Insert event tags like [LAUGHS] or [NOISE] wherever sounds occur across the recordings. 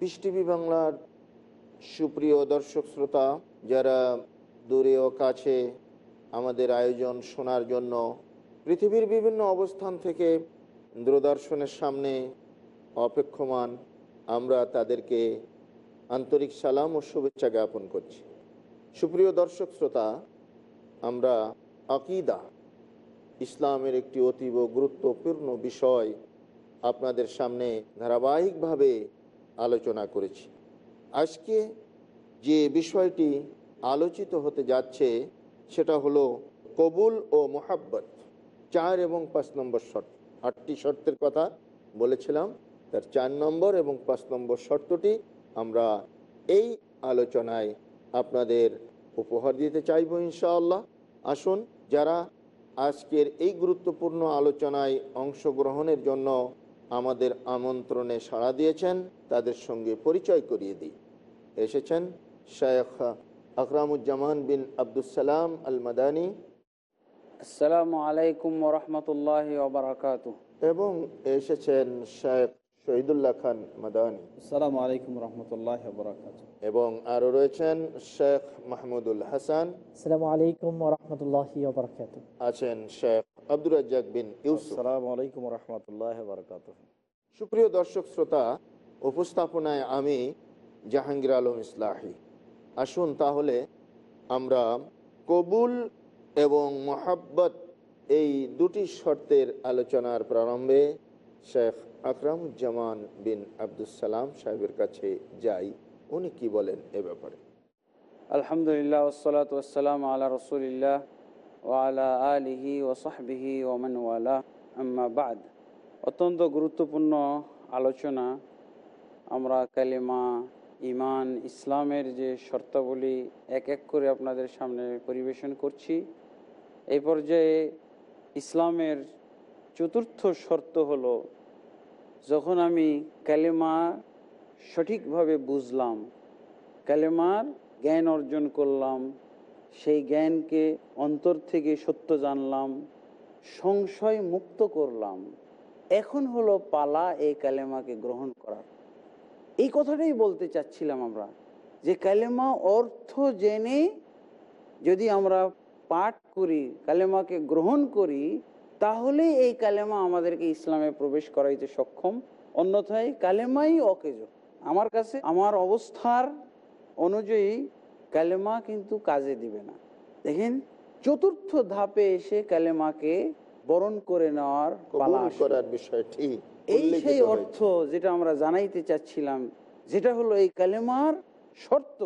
Piece TV বাংলার সুপ্রিয় দর্শক শ্রোতা, যারা দূরে ও কাছে আমাদের আয়োজন শোনার জন্য পৃথিবীর বিভিন্ন অবস্থান থেকে দূরদর্শনের সামনে অপেক্ষমান, আমরা তাদেরকে আন্তরিক সালাম ও শুভেচ্ছা জ্ঞাপন করছি। সুপ্রিয় দর্শক শ্রোতা, আমরা আকিদা, ইসলামের একটি অতীব গুরুত্বপূর্ণ বিষয় আপনাদের সামনে ধারাবাহিকভাবে আলোচনা করেছি। আজকে যে বিষয়টি আলোচিত হতে যাচ্ছে, সেটা হলো কবুল ও মোহাব্বত। চার এবং পাঁচ নম্বর শর্ত। আটটি শর্তের কথা বলেছিলাম, তার চার নম্বর এবং পাঁচ নম্বর শর্তটি আমরা এই আলোচনায় আপনাদের উপহার দিতে চাইব ইনশাআল্লাহ। আসুন, যারা আজকের এই গুরুত্বপূর্ণ আলোচনায় অংশগ্রহণের জন্য আমাদের আমন্ত্রণে সাড়া দিয়েছেন তাদের সঙ্গে পরিচয় করিয়ে দিই। এসেছেন শেখ আকরামুজ্জামান বিন আবদুসালাম আল মাদানী আসসালামু আলাইকুম ওরহমতুল্লাহ ওবরাকাত এবং এসেছেন শেখ শহীদুল্লাহ খান মাদানী। আসসালামু আলাইকুম রহমতুল্লাহ এবং আরও রয়েছেন শেখ মাহমুদুল হাসান। আসসালামু আলাইকুম রহমতুল্লাহি আছেন শেখ আব্দুর রাজ্জাক বিন ইউসুফ। রহমতুল্লাহ ওবরাকাত সুপ্রিয় দর্শক শ্রোতা উপস্থাপনায় আমি জাহাঙ্গীর আলম ইসলাহি। আসুন তাহলে আমরা কবুল এবং মোহাব্বত এই দুটি শর্তের আলোচনার প্রারম্ভে শেখ আকরামুজ্জামান বিন আবদুসালাম সাহেবের কাছে যাই। উনি কি বলেন এ ব্যাপারে? আলহামদুলিল্লাহ ওসলাত ওসালাম আলা রসুলিল্লাহ। ওয়ালা আলিহি ওসাহবিহি ওমান ওয়ালা বাদ অত্যন্ত গুরুত্বপূর্ণ আলোচনা। আমরা কালেমা ইমান ইসলামের যে শর্তাবলী এক এক করে আপনাদের সামনে পরিবেশন করছি। এই পর্যায়ে ইসলামের চতুর্থ শর্ত হলো, যখন আমি কালেমা সঠিকভাবে বুঝলাম, কালেমার জ্ঞান অর্জন করলাম সেই জ্ঞানকে অন্তর থেকে সত্য জানলাম, সংশয় মুক্ত করলাম। এখন হলো পালা এই কালেমাকে গ্রহণ করার এই কথাটাই বলতে চাচ্ছিলাম আমরা যে কালেমা অর্থ জেনে যদি আমরা পাঠ করি, কালেমাকে গ্রহণ করি, তাহলে এই কালেমা আমাদেরকে ইসলামে প্রবেশ করাইতে সক্ষম। অন্যথায় কালেমাই অকেজ। আমার কাছে, আমার অবস্থার অনুযায়ী কালেমা কিন্তু কাজে দিবে না। দেখেন চতুর্থ ধাপে এসে কালেমাকে বরণ করে নেওয়ার। করার বিষয়টি এই সেই অর্থ যেটা আমরা জানাইতে চাচ্ছিলাম যেটা হলো এই কালেমার শর্ত।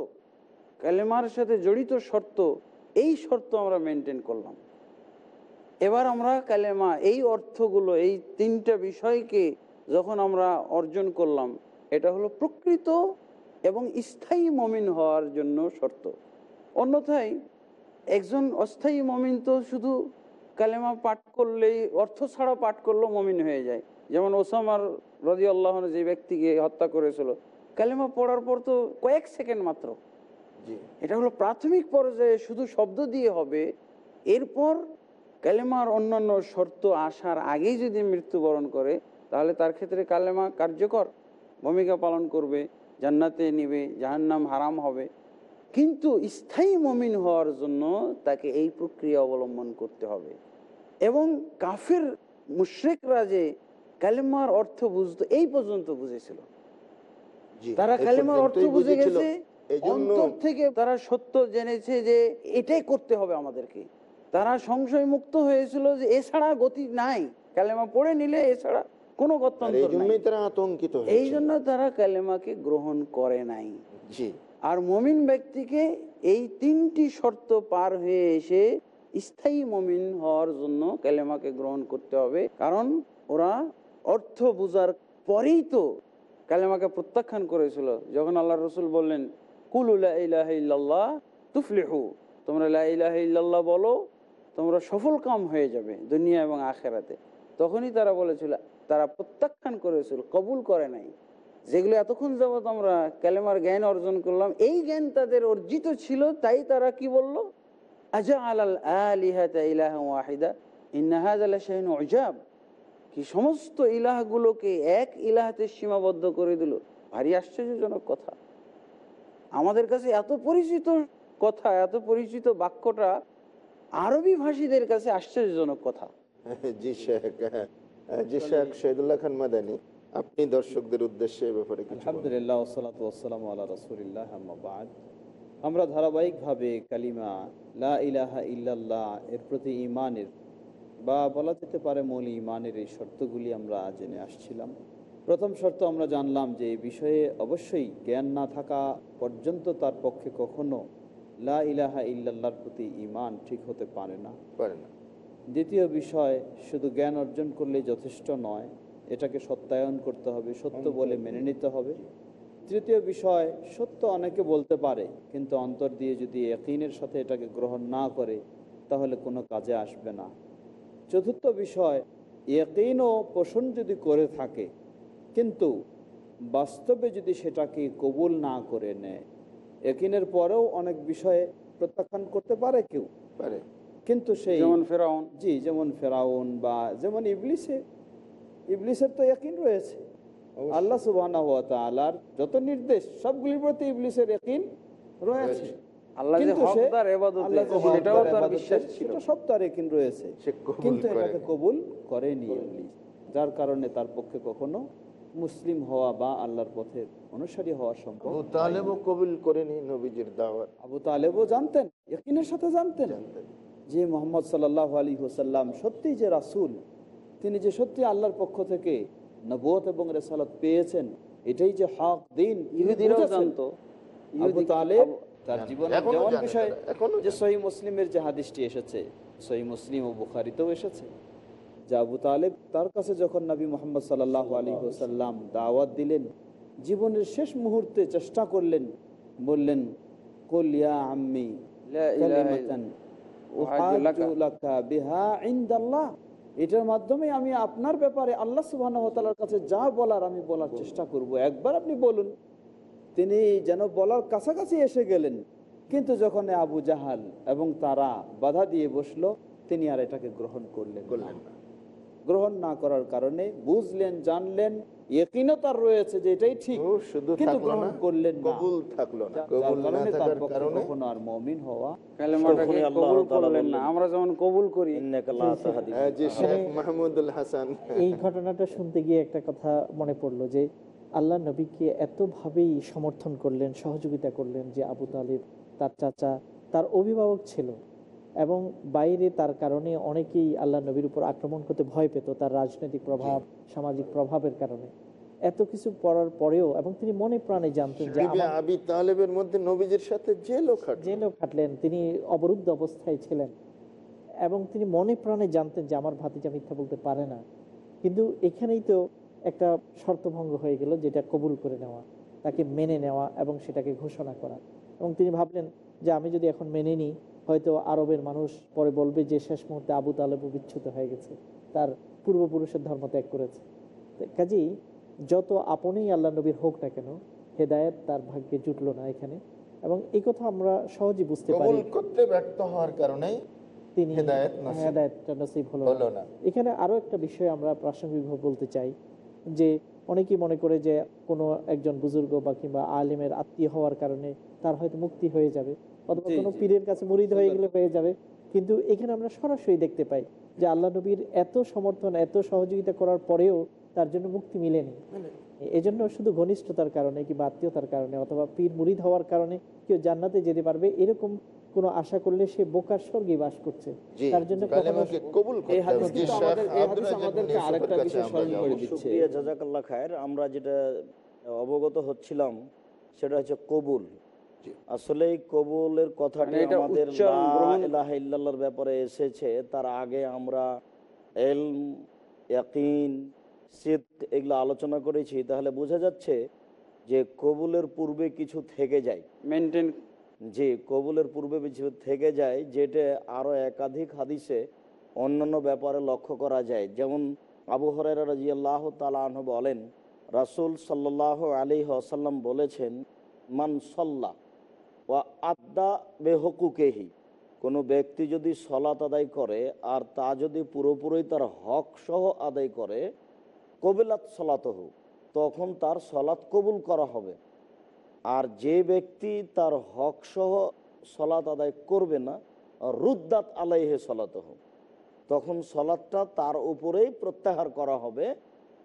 কালেমার সাথে জড়িত শর্ত এই শর্ত আমরা মেনটেন করলাম। এবার আমরা কালেমা এই অর্থগুলো এই তিনটা বিষয়কে যখন আমরা অর্জন করলাম এটা হলো প্রকৃত এবং স্থায়ী মমিন হওয়ার জন্য শর্ত। অন্যথায় একজন অস্থায়ী মমিন তো শুধু কালেমা পাঠ করলেই অর্থ ছাড়া পাঠ করলেও মমিন হয়ে যায়। যেমন ওসামার রদি আল্লাহ যে ব্যক্তিকে হত্যা করেছিল কালেমা পড়ার পর তো কয়েক সেকেন্ড মাত্র। এটা হলো প্রাথমিক পর্যায়ে শুধু শব্দ দিয়ে হবে এরপর কালেমার অন্যান্য শর্ত আসার আগেই যদি মৃত্যুবরণ করে তাহলে তার ক্ষেত্রে কালেমা কার্যকর ভূমিকা পালন করবে। জান্নাতে নিবে জাহান্নাম হারাম হবে। কিন্তু স্থায়ী মমিন হওয়ার জন্য তাকে এই প্রক্রিয়া অবলম্বন করতে হবে। এবং কাফের মুশ্রেকরা যে কালেমার অর্থ বুঝতো এই পর্যন্ত বুঝেছিল। তারা কালেমার অর্থ বুঝে গেছে অন্তর থেকে তারা সত্য জেনেছে যে এটাই করতে হবে আমাদেরকে। তারা সংশয় মুক্ত হয়েছিল যে এছাড়া গতি নাই। কালেমা পড়ে নিলে এছাড়া কোনো গত্যন্তর নাই। তারা আতঙ্কিত এই জন্য তারা কালেমাকে গ্রহণ করে নাই। জি। আর মমিন ব্যক্তিকে এই তিনটি শর্ত পার হয়ে এসে স্থায়ী মমিন হওয়ার জন্য কালেমাকে গ্রহণ করতে হবে। কারণ ওরা অর্থ বুঝার পরেই তো কালেমাকে প্রত্যাখ্যান করেছিল। যখন আল্লাহ রসুল বললেন কুল ইল্লাল্লাহ তুফলিহু। তোমরা লা ইলাহা ইল্লাল্লাহ বলো তোমরা সফল কাম হয়ে যাবে দুনিয়া এবং আখেরাতে। তখনই তারা বলেছিল তারা প্রত্যাখ্যান করেছিল কবুল করে নাই। যেগুলো এতক্ষণ যাবৎ আমরা ক্যালেমার জ্ঞান অর্জন করলাম, এই জ্ঞান তাদের অর্জিত ছিল, তাই তারা কি বলল? আজা আলাল ওয়াহিদা ইন্নাহাজ আলা শাহিন অজাব কি সমস্ত ইলাহগুলোকে এক ইলাহাতে সীমাবদ্ধ করে দিল। ভারী আশ্চর্যজনক কথা। আমাদের কাছে এত পরিচিত কথা, এত পরিচিত বাক্যটা আরবি ভাষীদের কাছে আশ্চর্যজনক কথা। [LAUGHS] জি শেখ শহীদুল্লাহ খান মাদানী আপনি দর্শকদের উদ্দেশ্যে ব্যাপারে। আলহামদুলিল্লাহ ওসালাত ওসালাম আল্লাহ রসুলিল্লাহ আমরা ধারাবাহিকভাবে কালিমা লা ইলাহা ইল্লাল্লাহ এর প্রতি ইমানের বা বলা যেতে পারে মূল ইমানের এই শর্তগুলি আমরা জেনে আসছিলাম। প্রথম শর্ত আমরা জানলাম যে এই বিষয়ে অবশ্যই জ্ঞান না থাকা পর্যন্ত তার পক্ষে কখনো লা ইলাহা ইল্লাল্লাহর প্রতি ইমান ঠিক হতে পারে না। পারে না। দ্বিতীয় বিষয়, শুধু জ্ঞান অর্জন করলে যথেষ্ট নয়, এটাকে সত্যায়ন করতে হবে, সত্য বলে মেনে নিতে হবে। তৃতীয় বিষয়, সত্য অনেকে বলতে পারে, কিন্তু অন্তর দিয়ে যদি একইনের সাথে এটাকে গ্রহণ না করে, তাহলে কোনো কাজে আসবে না। চতুর্থ বিষয় একইনও পোষণ যদি করে থাকে, কিন্তু বাস্তবে যদি সেটাকে কবুল না করে নেয় একিনের পরেও অনেক বিষয়ে প্রত্যাখ্যান করতে পারে কেউ? পারে। কিন্তু সেই যেমন ফেরাউন। জি যেমন ফেরাউন বা যেমন ইবলিসে ইবলিসের তো একই রয়েছে। আল্লাহ সুবাহ যত নির্দেশ সবগুলির প্রতি ইবলিসের একই রয়েছে। যার কারণে তার পক্ষে কখনো মুসলিম হওয়া বা আল্লাহর পথের অনুসারী হওয়া সম্ভব আবু তালেবও কবুল করেনি নবীজির দাওয়াত। আবু তালেবও জানতেন ইকিনের সাথে জানতেন। যে মোহাম্মদ সাল্লাহ আলী হোসাল্লাম সত্যি যে রাসূল তিনি যে সত্যি আল্লাহর পক্ষ থেকে নবুয়ত এবং রেসালত পেয়েছেন এটাই যে হক দিন তার জানে। যেমন বিষয় যে সহি মুসলিমের যে হাদিসটি এসেছে সহি মুসলিম ও বুখারিতেও এসেছে যে আবু তালেব তার কাছে যখন নবী মোহাম্মদ সাল্লাহ আলী হোসাল্লাম দাওয়াত দিলেন জীবনের শেষ মুহূর্তে চেষ্টা করলেন বললেন কলিয়া আম্মি এটার মাধ্যমে আমি আপনার ব্যাপারে আল্লাহ সুবাহর কাছে যা বলার আমি বলার চেষ্টা করব। একবার আপনি বলুন। তিনি যেন বলার কাছাকাছি এসে গেলেন কিন্তু যখন আবু জাহাল এবং তারা বাধা দিয়ে বসল তিনি আর এটাকে গ্রহণ করলেন করলেন না। গ্রহণ না করার কারণে বুঝলেন জানলেন রয়েছে যে এটাই ঠিক শুধু কিন্তু গ্রহণ করলেন কবুল থাকল না। কবুল না থাকার কারণে কখনো আর মমিন হওয়া কালেমাটাকে কবুল করলেন না। আমরা যেমন কবুল করি ইন্নাকা লা তাহদি। হ্যাঁ, শেখ মাহমুদুল হাসান। এই ঘটনাটা শুনতে গিয়ে একটা কথা মনে পড়ল যে আল্লাহ নবীকে এতভাবেই সমর্থন করলেন সহযোগিতা করলেন যে আবু তালিব তার চাচা তার অভিভাবক ছিল। এবং বাইরে তার কারণে অনেকেই আল্লাহ নবীর উপর আক্রমণ করতে ভয় পেত তার রাজনৈতিক প্রভাব সামাজিক প্রভাবের কারণে। এত কিছু পড়ার পরেও এবং তিনি মনে প্রাণে জানতেন যে আবি তালেবের মধ্যে নবীজির সাথে জেলও জেলেও খাটলেন তিনি অবরুদ্ধ অবস্থায় ছিলেন। এবং তিনি মনে প্রাণে জানতেন যে আমার ভাতিজা মিথ্যা বলতে পারে না। কিন্তু এখানেই তো একটা শর্তভঙ্গ হয়ে গেল যেটা কবুল করে নেওয়া তাকে মেনে নেওয়া এবং সেটাকে ঘোষণা করা। এবং তিনি ভাবলেন যে আমি যদি এখন মেনে নিই হয়তো আরবের মানুষ পরে বলবে যে শেষ মুহূর্তে আবু তালেব বিচ্ছুত হয়ে গেছে। তার পূর্বপুরুষের ধর্ম ত্যাগ করেছে। কাজেই যত আপনেই আল্লাহ নবীর হোক না কেন হেদায়েত তার ভাগ্যে জুটলো না এখানে। এবং এই কথা আমরা সহজে বুঝতে পারি। করতে ব্যর্থ হওয়ার কারণেই তিনি হেদায়েত নসিব হলো না। এখানে আরও একটা বিষয় আমরা প্রাসঙ্গিকভাবে বলতে চাই যে অনেকেই মনে করে যে কোনো একজন বুজুর্গ বা কিংবা আলিমের আত্মীয় হওয়ার কারণে তার হয়তো মুক্তি হয়ে যাবে। অথবা কোনো পীরের কাছে মুরিদ হয়ে গেলে হয়ে যাবে। কিন্তু এখানে আমরা সরাসরি দেখতে পাই যে আল্লাহ নবীর এত সমর্থন এত সহযোগিতা করার পরেও তার জন্য মুক্তি মিলেনি। এই জন্য শুধু ঘনিষ্ঠতার কারণে কিংবা আত্মীয়তার কারণে অথবা পীর মুরিদ হওয়ার কারণে কেউ জান্নাতে যেতে পারবে এরকম কোনো আশা করলে সে বোকার স্বর্গে বাস করছে। তার জন্য আমরা যেটা অবগত হচ্ছিলাম সেটা হচ্ছে কবুল। আসলে কবুলের কথাটি মানে আমাদের ইল্লাল্লাহর ব্যাপারে এসেছে। তার আগে আমরা এলম ইয়াকিন এগুলো আলোচনা করেছি। তাহলে বোঝা যাচ্ছে যে কবুলের পূর্বে কিছু থেকে যায়। মেনটেন যে কবুলের পূর্বে কিছু থেকে যায় যেটা আরও একাধিক হাদিসে অন্যান্য ব্যাপারে লক্ষ্য করা যায়। যেমন আবু হরাইরা রাজিয়াল্লাহ তালাহ বলেন রাসুল সাল্লাহ আলী আসাল্লাম বলেছেন মান সল্লা ওয়া আদা বেহকুকেহি। কোনো ব্যক্তি যদি সলাত আদায় করে আর তা যদি পুরোপুরি তার হক সহ আদায় করে কবিলাত সলাতহ তখন তার সলাৎ কবুল করা হবে। আর যে ব্যক্তি তার হক সহ সলাত আদায় করবে না রুদ্দাত আলাইহে হোক তখন সলাৎটা তার উপরেই প্রত্যাহার করা হবে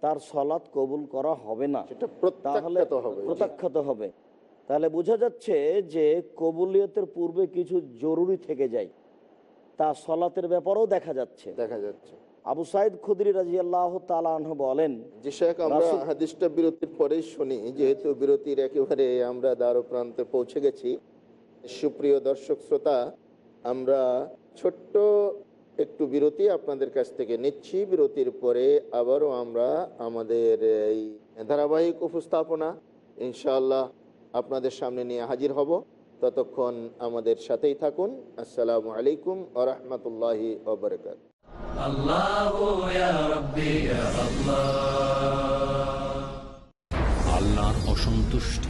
তার সলাৎ কবুল করা হবে না। তাহলে। প্রত্যাখ্যাত হবে। তাহলে বোঝা যাচ্ছে যে কবুলিয়তের পূর্বে কিছু জরুরি থেকে যায়। তা সলাতের ব্যাপারেও দেখা যাচ্ছে। দেখা যাচ্ছে। আবু সাইদ খুদরি রাজি আল্লাহ তালাহ বলেন যে শেখ আমরা হাদিসটা বিরতির পরেই শুনি যেহেতু বিরতির একেবারে আমরা দ্বারো প্রান্তে পৌঁছে গেছি সুপ্রিয় দর্শক শ্রোতা আমরা ছোট্ট একটু বিরতি আপনাদের কাছ থেকে নিচ্ছি। বিরতির পরে আবারও আমরা আমাদের এই ধারাবাহিক উপস্থাপনা ইনশাআল্লাহ আপনাদের সামনে নিয়ে হাজির হব। ততক্ষণ আমাদের সাথেই থাকুন। আসসালামু আলাইকুম আ রহমতুল্লাহি আল্লাহ অসন্তুষ্ট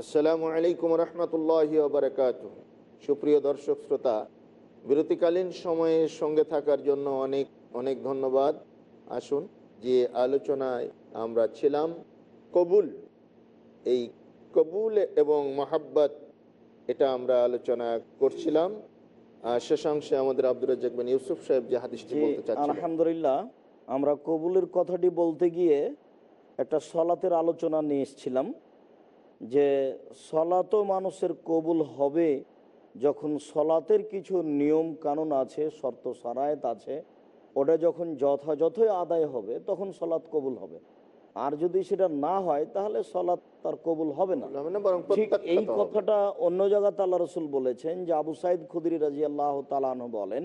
আসসালামু আলাইকুম রহমতুল্লাহ বারকাত সুপ্রিয় দর্শক শ্রোতা বিরতিকালীন সময়ে সঙ্গে থাকার জন্য অনেক অনেক ধন্যবাদ। আসুন যে আলোচনায় আমরা ছিলাম কবুল এই কবুল এবং মহাব্বত এটা আমরা আলোচনা করছিলাম। আর শেষাংশে আমাদের আব্দুল রাজ্জাক ইউসুফ সাহেব যে হাদিসটি বলতে আলহামদুলিল্লাহ। আমরা কবুলের কথাটি বলতে গিয়ে একটা সলাতের আলোচনা নিয়ে এসেছিলাম যে সলাতও মানুষের কবুল হবে যখন সলাতের কিছু নিয়ম কানুন আছে শর্ত সারায়ত আছে ওটা যখন যথাযথই আদায় হবে তখন সলাৎ কবুল হবে। আর যদি সেটা না হয় তাহলে সলাৎ তার কবুল হবে না। এই কথাটা অন্য জায়গাতে আল্লাহ রসুল বলেছেন যে আবু সাইদ খুদরি রাজি আল্লাহ তালান বলেন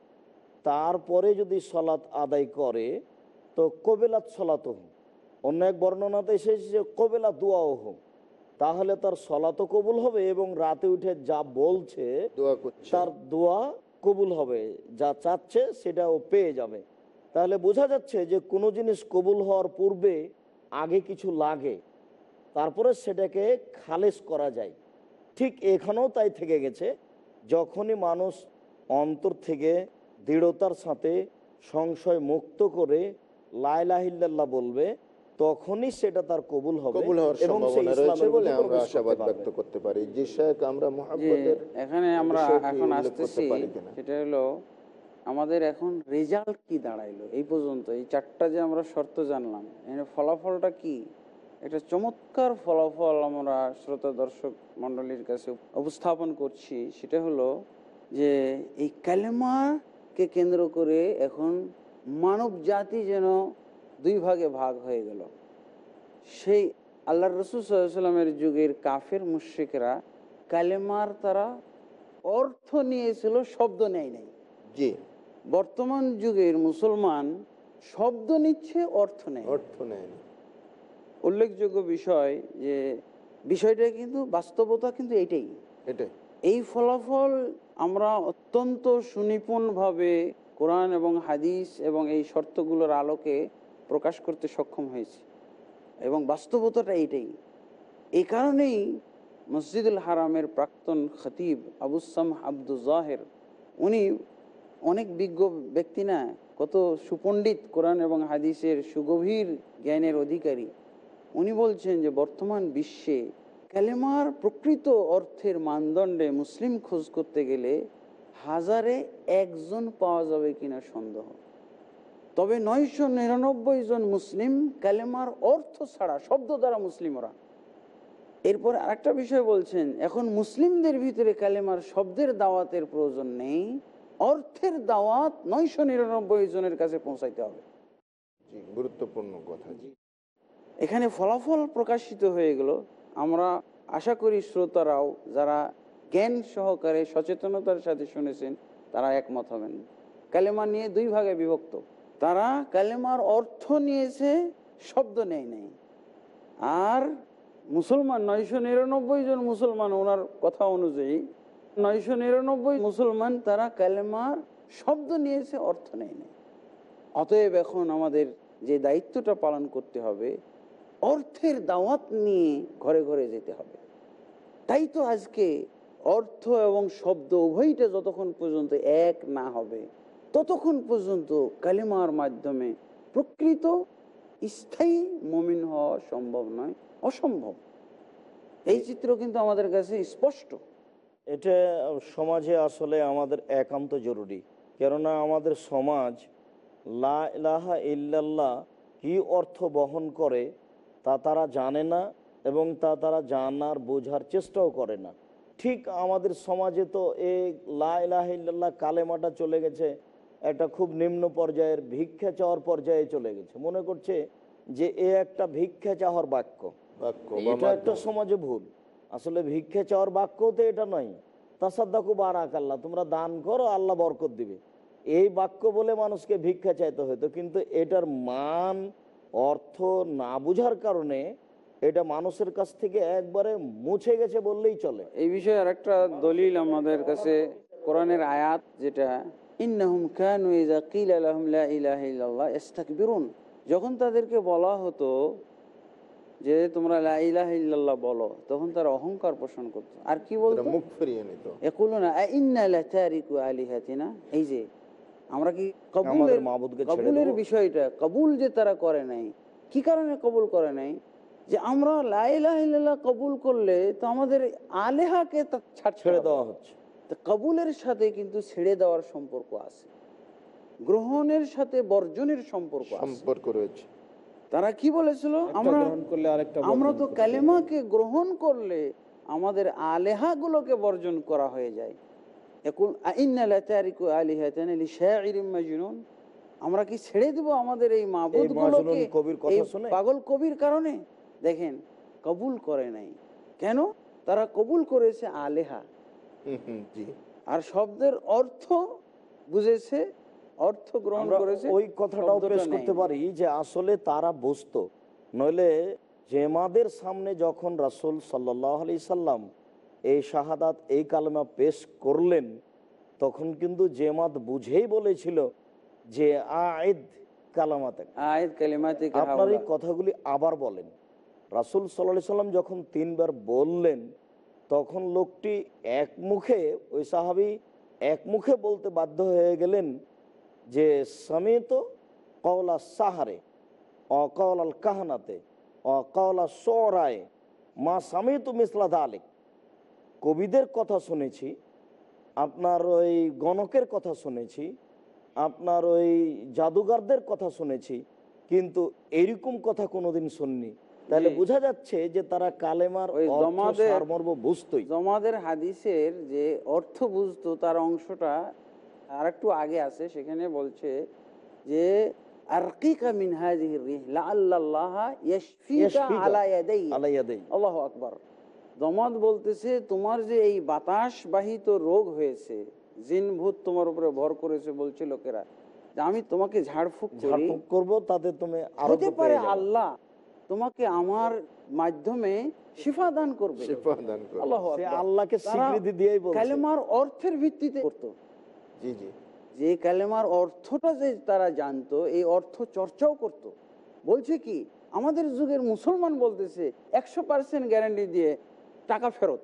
তারপরে যদি সলাৎ আদায় করে তো কবেলাত সলাত হোক অন্য এক বর্ণনাতে এসেছে যে কবেলা দোয়াও হোক তাহলে তার সলাতও কবুল হবে এবং রাতে উঠে যা বলছে তার দোয়া কবুল হবে। যা চাচ্ছে সেটা ও পেয়ে যাবে। তাহলে বোঝা যাচ্ছে যে কোনো জিনিস কবুল হওয়ার পূর্বে আগে কিছু লাগে তারপরে সেটাকে খালেস করা যায়। ঠিক এখানেও তাই থেকে গেছে। যখনই মানুষ অন্তর থেকে দৃঢ়তার সাথে সংশয় মুক্ত করে লাইলাহিল্লাহ বলবে তখনই সেটা তার কবুল হবে কবুল হওয়ার সম্ভাবনা রয়েছে বলে আমরা আশাবাদ ব্যক্ত করতে পারি। যে শেখ আমরা যে এখানে আমরা এখন আসতেছি। সেটা হলো আমাদের এখন রেজাল্ট কি দাঁড়াইলো? এই পর্যন্ত এই চারটা যে আমরা শর্ত জানলাম এখানে ফলাফলটা কি? একটা চমৎকার ফলাফল আমরা শ্রোতা দর্শক মণ্ডলীর কাছে উপস্থাপন করছি। সেটা হলো যে এই কালেমাকে কেন্দ্র করে এখন মানব জাতি যেন দুই ভাগে ভাগ হয়ে গেল। সেই আল্লাহ রসুল সাল্লামের যুগের কাফের মুশ্রিকরা কালেমার তারা অর্থ নিয়েছিল শব্দ নেয় নাই। জি। বর্তমান যুগের মুসলমান শব্দ নিচ্ছে অর্থ নেয় অর্থ নেয়নি উল্লেখযোগ্য বিষয় যে বিষয়টা কিন্তু বাস্তবতা কিন্তু এটাই। এটাই। এই ফলাফল আমরা অত্যন্ত সুনিপুণভাবে কোরআন এবং হাদিস এবং এই শর্তগুলোর আলোকে প্রকাশ করতে সক্ষম হয়েছি। এবং বাস্তবতাটা এইটাই। এই কারণেই মসজিদুল হারামের প্রাক্তন খতিব আবুসাম আব্দুল জাহের, উনি অনেক বিজ্ঞ ব্যক্তি না, কত সুপণ্ডিত কোরআন এবং হাদিসের সুগভীর জ্ঞানের অধিকারী। উনি বলছেন যে বর্তমান বিশ্বে কালেমার প্রকৃত অর্থের মানদণ্ডে মুসলিম খোঁজ করতে গেলে হাজারে একজন পাওয়া যাবে কিনা সন্দেহ। তবে নয়শো নিরানব্বই জন মুসলিম কালেমার অর্থ ছাড়া শব্দ দ্বারা মুসলিম ওরা। এরপর আরেকটা বিষয় বলছেন এখন মুসলিমদের ভিতরে কালেমার শব্দের দাওয়াতের প্রয়োজন নেই অর্থের দাওয়াত নয়শো নিরানব্বই জনের কাছে পৌঁছাইতে হবে। গুরুত্বপূর্ণ কথা। জি এখানে ফলাফল প্রকাশিত হয়ে গেল। আমরা আশা করি শ্রোতারাও যারা জ্ঞান সহকারে সচেতনতার সাথে শুনেছেন, তারা একমত হবেন। কালেমা নিয়ে দুই ভাগে বিভক্ত। তারা কালেমার অর্থ নিয়েছে, শব্দ নেয় নেই। আর মুসলমান নয়শো নিরানব্বই জন মুসলমান, ওনার কথা অনুযায়ী নয়শো নিরানব্বই মুসলমান, তারা কালেমার শব্দ নিয়েছে, অর্থ নেয় নেই। অতএব এখন আমাদের যে দায়িত্বটা পালন করতে হবে অর্থের দাওয়াত নিয়ে ঘরে ঘরে যেতে হবে। তাই তো আজকে অর্থ এবং শব্দ উভয়টা যতক্ষণ পর্যন্ত এক না হবে, ততক্ষণ পর্যন্ত কালিমার মাধ্যমে প্রকৃত স্থায়ী মমিন হওয়া সম্ভব নয়, অসম্ভব। এই চিত্র কিন্তু আমাদের কাছে স্পষ্ট। এটা সমাজে আসলে আমাদের একান্ত জরুরি, কেননা আমাদের সমাজ লা ইল্লাল্লাহ কি অর্থ বহন করে তা তারা জানে না এবং তা তারা জানার বোঝার চেষ্টাও করে না। ঠিক আমাদের সমাজে তো এই লা ইলাহা ইল্লাল্লাহ কালেমাটা চলে গেছে একটা খুব নিম্ন পর্যায়ের ভিক্ষা চাওয়ার পর্যায়ে চলে গেছে। মনে করছে যে এ একটা ভিক্ষা চাওয়ার বাক্য। বাক্য এটা একটা সমাজে ভুল। আসলে ভিক্ষা চাওয়ার বাক্য তো এটা নয়। তাসাদ্দাকু বারাক আল্লাহ তোমরা দান করো আল্লাহ বরকত দিবে। এই বাক্য বলে মানুষকে ভিক্ষা চাইতে হতো কিন্তু এটার মান অর্থ না বুঝার কারণে এটা মানুষের কাছ থেকে একবারে মুছে গেছে বললেই চলে। এই বিষয়ে আরেকটা দলিল আমাদের কাছে কোরআনের আয়াত যেটা ইন্নাহুম কানু ইযা কিলা লাহুম লা ইলাহা ইল্লাল্লাহ ইস্তাকবিরুন। যখন তাদেরকে বলা হতো যে তোমরা লা ইলাহা ইল্লাল্লাহ বলো তখন তারা অহংকার পোষণ করতো। আর কি বলতো? মুখ ফিরিয়ে নিত। এই যে আমরা কি কবুলের বিষয়টা কবুল যে তারা করে নাই কি কারণে কবুল করে নাই? যে আমরা লাইলাহ কবুল করলে তো আমাদের আলেহাকে ছাড় ছেড়ে দেওয়া হচ্ছে। তো কবুলের সাথে কিন্তু ছেড়ে দেওয়ার সম্পর্ক আছে। গ্রহণের সাথে বর্জনের সম্পর্ক আছে। সম্পর্ক রয়েছে। তারা কি বলেছিল? আমরা গ্রহণ করলে আরেকটা আমরা তো। কালেমাকে গ্রহণ করলে আমাদের আলেহাগুলোকে বর্জন করা হয়ে যায়। আমরা কি ছেড়ে দিব আমাদের এই? পাগল কবির কারণে? দেখেন কবুল করে নাই। কেন? তারা কবুল করেছে আলেহা। হুম, হুম, জি। আর শব্দের অর্থ বুঝেছে অর্থ গ্রহণ করেছে ওই কথাটাও পেশ করতে পারি যে আসলে তারা বুঝতো। নইলে জেমাদের সামনে যখন রাসূল সাল্লাহ আলি সাল্লাম এই শাহাদাত এই কালেমা পেশ করলেন তখন কিন্তু জেমাত বুঝেই বলেছিল যে আয়েদ কালামাতে আপনার এই কথাগুলি আবার বলেন। রাসুল সাল্লাহ সাল্লাম যখন তিনবার বললেন তখন লোকটি এক মুখে ওই সাহাবি এক মুখে বলতে বাধ্য হয়ে গেলেন যে সমিত কওলা সাহারে অকল আল কাহানাতে অকলা সোরায় মা সামিত মিসলাদ আলেক কবিদের কথা শুনেছি আপনার ওই গণকের কথা শুনেছি আপনার ওই জাদুগারদের কথা শুনেছি কিন্তু এরকম কথা কোনোদিন শুননি। তাহলে বোঝা যাচ্ছে যে তারা কালেমার জমাদের- বুঝতোই। জমাদের হাদিসের যে অর্থ বুঝতো তার অংশটা আর একটু আগে আছে সেখানে বলছে যে আল্লাহু আকবার। দমাদ বলতেছে তোমার যে এই বাতাস বাহিত রোগ হয়েছে জিন ভূত তোমার উপরে ভর করেছে বলছে লোকেরা আমি তোমাকে ঝাড়ফুঁক ঝাড়ফুঁক করব তাতে তুমি হতে পারে আল্লাহ তোমাকে আমার মাধ্যমে শিফা দান করবে। আল্লাহকে স্বীকৃতি কালেমার অর্থের ভিত্তিতে করতো। জি জি। যে কালেমার অর্থটা যে তারা জানতো এই অর্থ চর্চাও করত। বলছে কি আমাদের যুগের মুসলমান বলতেছে একশো পার্সেন্ট গ্যারান্টি দিয়ে টাকা ফেরত।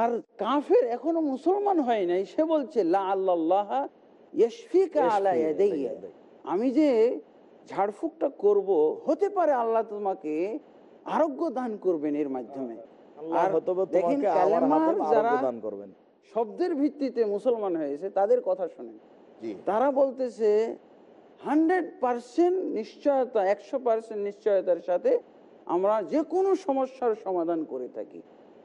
আর কাফের এখনও মুসলমান হয় নাই সে বলছে। আমি যে ঝাড়ফুঁকটা করব হতে পারে আল্লাহ তোমাকে আরোগ্য দান করবেন এর মাধ্যমে। শব্দের ভিত্তিতে মুসলমান হয়েছে তাদের কথা শোনেন। তারা বলতেছে হান্ড্রেড পার্সেন্ট নিশ্চয়তা একশো পার্সেন্ট নিশ্চয়তার সাথে আমরা যে কোনো সমস্যার সমাধান করে থাকি।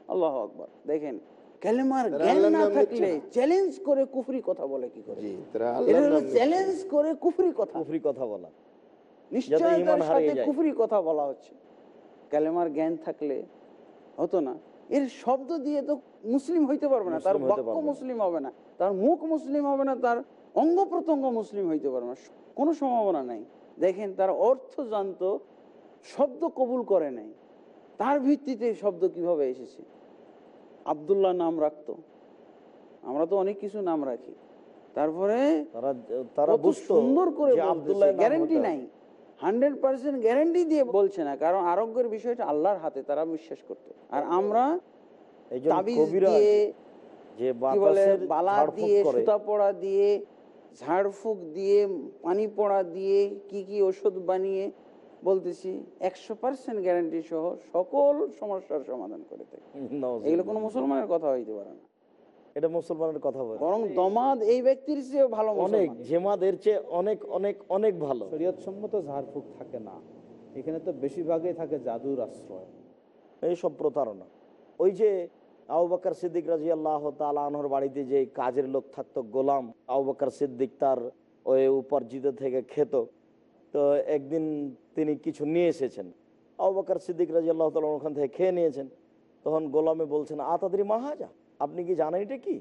আল্লাহ আকবর। দেখেন কালেমার জ্ঞান না থাকলে চ্যালেঞ্জ করে কুফরি কথা বলে কি করে? এটা হলো চ্যালেঞ্জ করে কুফরি কথা। কুফরি কথা বলা। নিশ্চয়তার সাথে কুফরি কথা বলা হচ্ছে। কালেমার জ্ঞান থাকলে হতো না। এর শব্দ দিয়ে তো মুসলিম হইতে পারবে না। তার বাক্য মুসলিম হবে না। তার মুখ মুসলিম হবে না। তার অঙ্গ প্রত্যঙ্গ মুসলিম হইতে পারবে না। কোনো সম্ভাবনা নাই। দেখেন তার অর্থ জানতো শব্দ কবুল করে নাই। তার ভিত্তিতে শব্দ কীভাবে এসেছে? আব্দুল্লাহ নাম রাখতো। আমরা তো অনেক কিছু নাম রাখি। তারপরে তারা সুন্দর করে আব্দুল্লাহ গ্যারান্টি নাই। হান্ড্রেড পার্সেন্ট গ্যারান্টি দিয়ে বলছে না কারণ আরোগ্যের বিষয়টা আল্লাহর হাতে তারা বিশ্বাস করতো। আর আমরা বালা দিয়ে সুতা পড়া দিয়ে ঝাড়ফুঁক দিয়ে পানি পড়া দিয়ে কি কি ওষুধ বানিয়ে বলতেছি একশো পার্সেন্ট গ্যারান্টি সহ সকল সমস্যার সমাধান করে থাকে এগুলো কোনো মুসলমানের কথা হইতে পারে না। এটা মুসলমানের কথা বলে। বরং দমাদ এই ব্যক্তির চেয়ে ভালো অনেক জেমাদের চেয়ে অনেক অনেক অনেক ভালো। শরীয়ত সম্মত ঝাড়ফুঁক থাকে না। এখানে তো বেশিরভাগই থাকে জাদুর আশ্রয়। এইসব প্রতারণা। ওই যে আবু বাকর সিদ্দিক রাজি আল্লাহ তালাহর বাড়িতে যে কাজের লোক থাকতো গোলাম আবু বাকর সিদ্দিক তার ওই উপার্জিত থেকে খেত। তো একদিন তিনি কিছু নিয়ে এসেছেন। আবু বাকর সিদ্দিক রাজি আল্লাহ তালা ওখান থেকে খেয়ে নিয়েছেন। তখন গোলামে বলছেন, আ তাদের মাহাজা, আপনি কি জানেন এটা কি?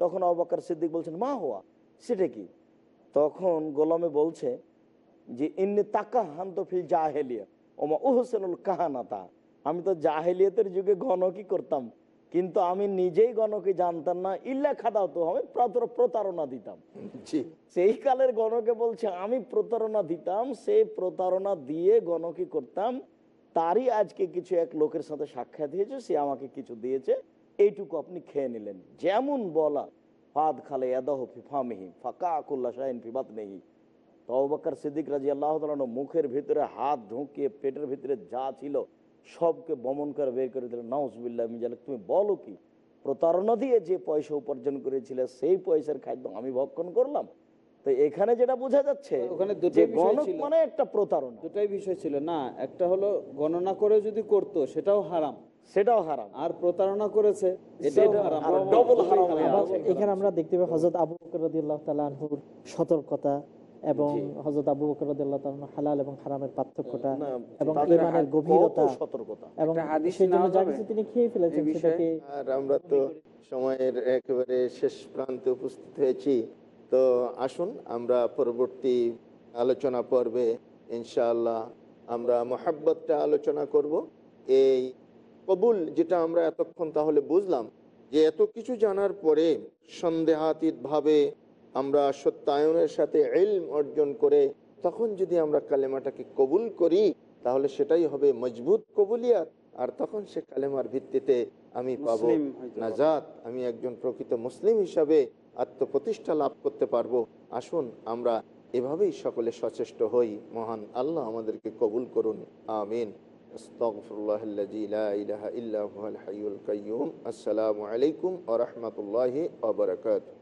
তখন আবু বাকর সিদ্দিক বলছেন, মা হওয়া সেটা কি? তখন গোলামে বলছে যে, ইন্নি তাকা হান্ত ফিল জাহেলিয়া, ওমা ওহসেনুল কাহানাতা, আমি তো জাহেলিয়তের যুগে ঘন গণকি করতাম? কিন্তু আমি নিজেই গণকে জানতাম না ইল্লা খাদাও তো আমি প্রতার- প্রতারণা দিতাম। সেই কালের গণকে বলছে আমি প্রতারণা দিতাম সেই প্রতারণা দিয়ে গণকি করতাম। তারই আজকে কিছু এক লোকের সাথে সাক্ষাৎ হয়েছে সে আমাকে কিছু দিয়েছে। এইটুকু আপনি খেয়ে নিলেন। যেমন বলা ফাদ খালে এদাহ ফিফামিহি ফাঁকা আকুল্লা শাহিন ফিবাত নেহি তবাক্কর সিদ্দিক রাজি আল্লাহ মুখের ভিতরে হাত ঢুকিয়ে পেটের ভিতরে যা ছিল সবকে বমন করে বের করে দিল নাউজবিল্লাহ মিজাল তুমি বলো কি প্রতারণা দিয়ে যে পয়সা উপার্জন করেছিলে সেই পয়সার খাদ্য আমি ভক্ষণ করলাম? তো এখানে যেটা বোঝা যাচ্ছে ওখানে। মানে একটা প্রতারণা। দুটাই বিষয় ছিল। না একটা হলো গণনা করে যদি করতো সেটাও হারাম। সেটাও হারাম। আর প্রতারণা করেছে। এখানে আমরা দেখতে পাই হজরত আবু রাদিয়াল্লাহু তাআলা আনহুর সতর্কতা। এবং হজরত আবু বকর রাদিয়াল্লাহু তাআলা হালাল এবং হারামের পার্থক্যটা এবং ইমানের গভীরতা সতর্কতা? এবং হাদিস সেই জন্য যা কিছু তিনি খেয়ে ফেলেছেন সেটাকে আর আমরা তো সময়ের একেবারে শেষ প্রান্তে উপস্থিত হয়েছি। তো আসুন আমরা পরবর্তী আলোচনা পর্বে ইনশাআল্লাহ আমরা মোহাব্বতটা আলোচনা করব। এই কবুল যেটা আমরা এতক্ষণ তাহলে বুঝলাম যে এত কিছু জানার পরে সন্দেহাতীতভাবে আমরা সত্যায়নের সাথে এলম অর্জন করে তখন যদি আমরা কালেমাটাকে কবুল করি তাহলে সেটাই হবে মজবুত কবুলিয়াত। আর তখন সে কালেমার ভিত্তিতে আমি পাবো নাজাত। আমি একজন প্রকৃত মুসলিম হিসাবে আত্মপ্রতিষ্ঠা লাভ করতে পারব। আসুন আমরা এভাবেই সকলে সচেষ্ট হই। মহান আল্লাহ আমাদেরকে কবুল করুন। আমিন। আসসালামু আলাইকুম ওয়া রাহমাতুল্লাহি ওয়া বারাকাতুহু।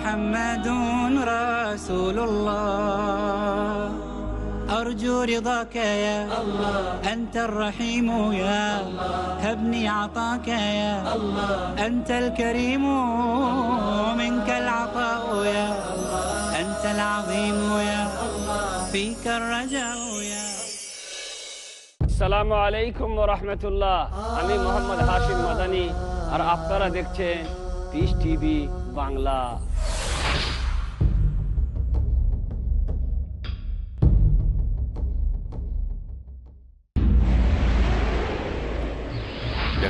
محمد رسول الله أرجو رضاك يا الله أنت الرحيم يا الله هبني عطاك يا الله أنت الكريم منك العطاء يا الله أنت العظيم يا الله فيك الرجاء يا আসসালামু আলাইকুম রহমতুল্লাহ আমি মোহাম্মদ হাশিম মাদানি আর আপনারা দেখছেন পিস টিভি বাংলা